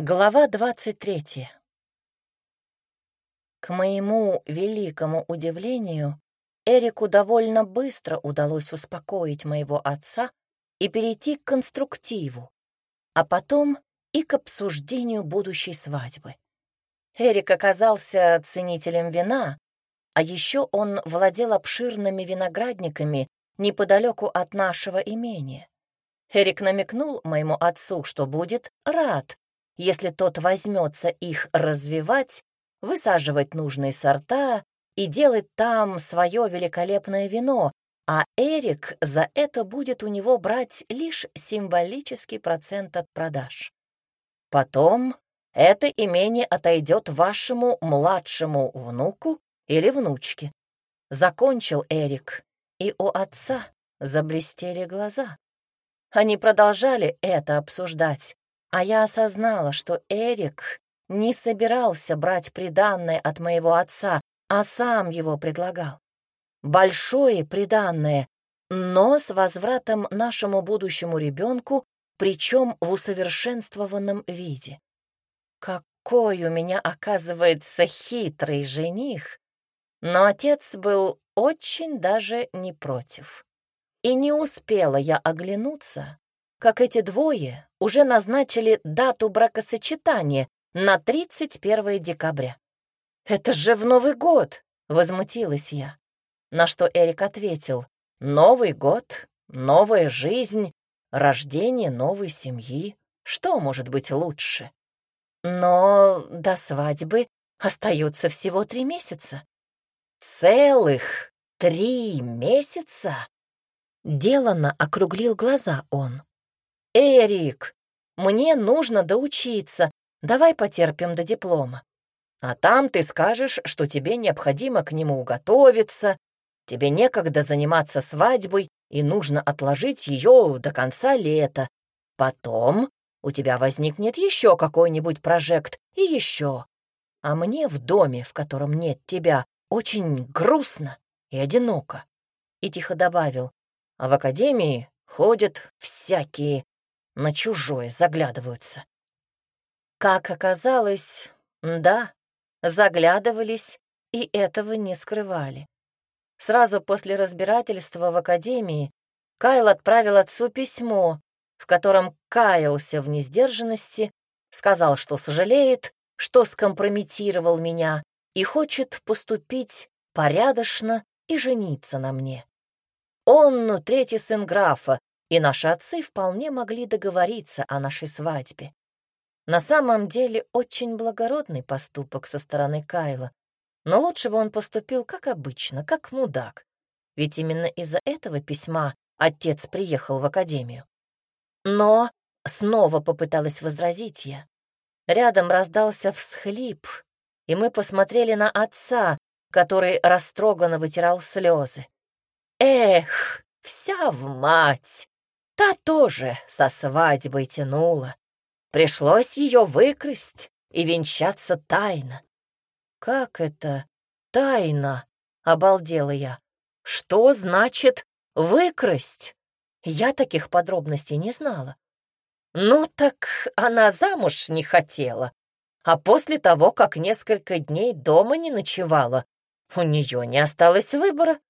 Глава двадцать третья. К моему великому удивлению, Эрику довольно быстро удалось успокоить моего отца и перейти к конструктиву, а потом и к обсуждению будущей свадьбы. Эрик оказался ценителем вина, а еще он владел обширными виноградниками неподалеку от нашего имения. Эрик намекнул моему отцу, что будет рад, если тот возьмется их развивать, высаживать нужные сорта и делать там свое великолепное вино, а Эрик за это будет у него брать лишь символический процент от продаж. Потом это имение отойдет вашему младшему внуку или внучке. Закончил Эрик, и у отца заблестели глаза. Они продолжали это обсуждать, а я осознала, что Эрик не собирался брать приданное от моего отца, а сам его предлагал. Большое приданное, но с возвратом нашему будущему ребенку, причем в усовершенствованном виде. Какой у меня, оказывается, хитрый жених! Но отец был очень даже не против. И не успела я оглянуться, как эти двое уже назначили дату бракосочетания на 31 декабря. «Это же в Новый год!» — возмутилась я. На что Эрик ответил, «Новый год, новая жизнь, рождение новой семьи. Что может быть лучше?» «Но до свадьбы остается всего три месяца». «Целых три месяца?» Делано округлил глаза он. «Эрик, мне нужно доучиться, давай потерпим до диплома. А там ты скажешь, что тебе необходимо к нему готовиться, тебе некогда заниматься свадьбой и нужно отложить ее до конца лета. Потом у тебя возникнет еще какой-нибудь прожект и еще. А мне в доме, в котором нет тебя, очень грустно и одиноко. И тихо добавил, а в академии ходят всякие на чужое заглядываются. Как оказалось, да, заглядывались и этого не скрывали. Сразу после разбирательства в академии Кайл отправил отцу письмо, в котором каялся в несдержанности, сказал, что сожалеет, что скомпрометировал меня и хочет поступить порядочно и жениться на мне. Он третий сын графа, и наши отцы вполне могли договориться о нашей свадьбе. На самом деле очень благородный поступок со стороны Кайла, но лучше бы он поступил как обычно, как мудак, ведь именно из-за этого письма отец приехал в академию. Но снова попыталась возразить я. Рядом раздался всхлип, и мы посмотрели на отца, который растроганно вытирал слезы. «Эх, вся в мать! Та тоже со свадьбой тянула. Пришлось ее выкрасть и венчаться тайно. «Как это тайна?» — обалдела я. «Что значит выкрасть?» Я таких подробностей не знала. «Ну так она замуж не хотела, а после того, как несколько дней дома не ночевала, у нее не осталось выбора.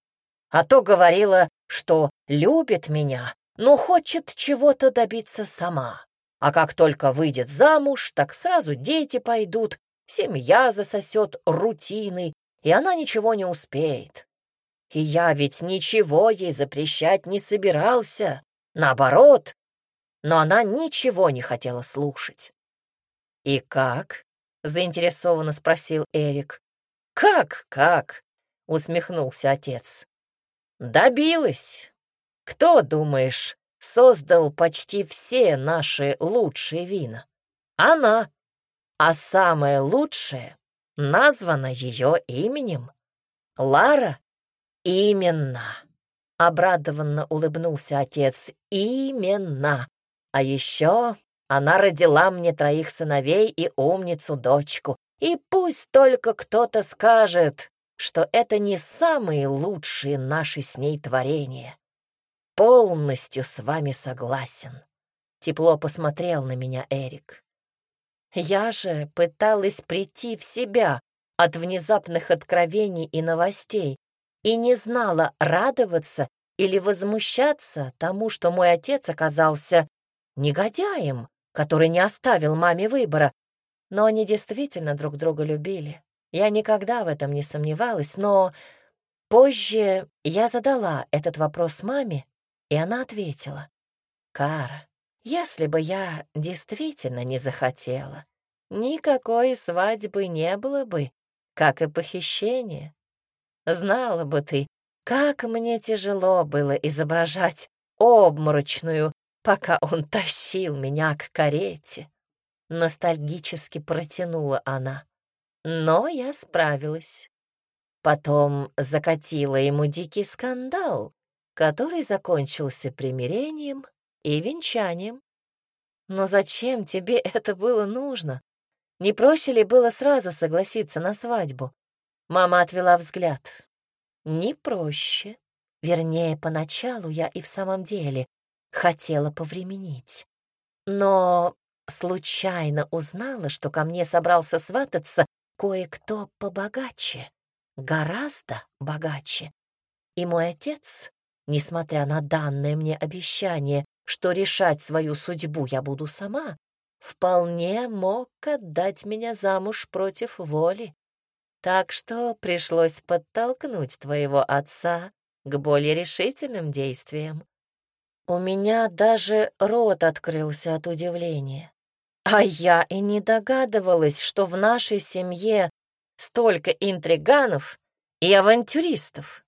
А то говорила, что любит меня, но хочет чего-то добиться сама. А как только выйдет замуж, так сразу дети пойдут, семья засосет рутиной, и она ничего не успеет. И я ведь ничего ей запрещать не собирался, наоборот, но она ничего не хотела слушать. «И как?» — заинтересованно спросил Эрик. «Как, как?» — усмехнулся отец. «Добилась. Кто, думаешь, создал почти все наши лучшие вина? Она. А самое лучшее названо ее именем. Лара? Именно. Обрадованно улыбнулся отец. Именно. А еще она родила мне троих сыновей и умницу-дочку. И пусть только кто-то скажет, что это не самые лучшие наши с ней творения. Полностью с вами согласен. Тепло посмотрел на меня Эрик. Я же пыталась прийти в себя от внезапных откровений и новостей и не знала, радоваться или возмущаться тому, что мой отец оказался негодяем, который не оставил маме выбора. Но они действительно друг друга любили. Я никогда в этом не сомневалась, но позже я задала этот вопрос маме, и она ответила. «Кара, если бы я действительно не захотела, никакой свадьбы не было бы, как и похищение. Знала бы ты, как мне тяжело было изображать обморочную, пока он тащил меня к карете. Ностальгически протянула она. Но я справилась. Потом закатила ему дикий скандал, который закончился примирением и венчанием. Но зачем тебе это было нужно? Не проще ли было сразу согласиться на свадьбу? Мама отвела взгляд. Не проще. Вернее, поначалу я и в самом деле хотела повременить. Но случайно узнала, что ко мне собрался свататься кое-кто побогаче, гораздо богаче. И мой отец, несмотря на данное мне обещание, что решать свою судьбу я буду сама, вполне мог отдать меня замуж против воли. Так что пришлось подтолкнуть твоего отца к более решительным действиям. У меня даже рот открылся от удивления. А я и не догадывалась, что в нашей семье столько интриганов и авантюристов.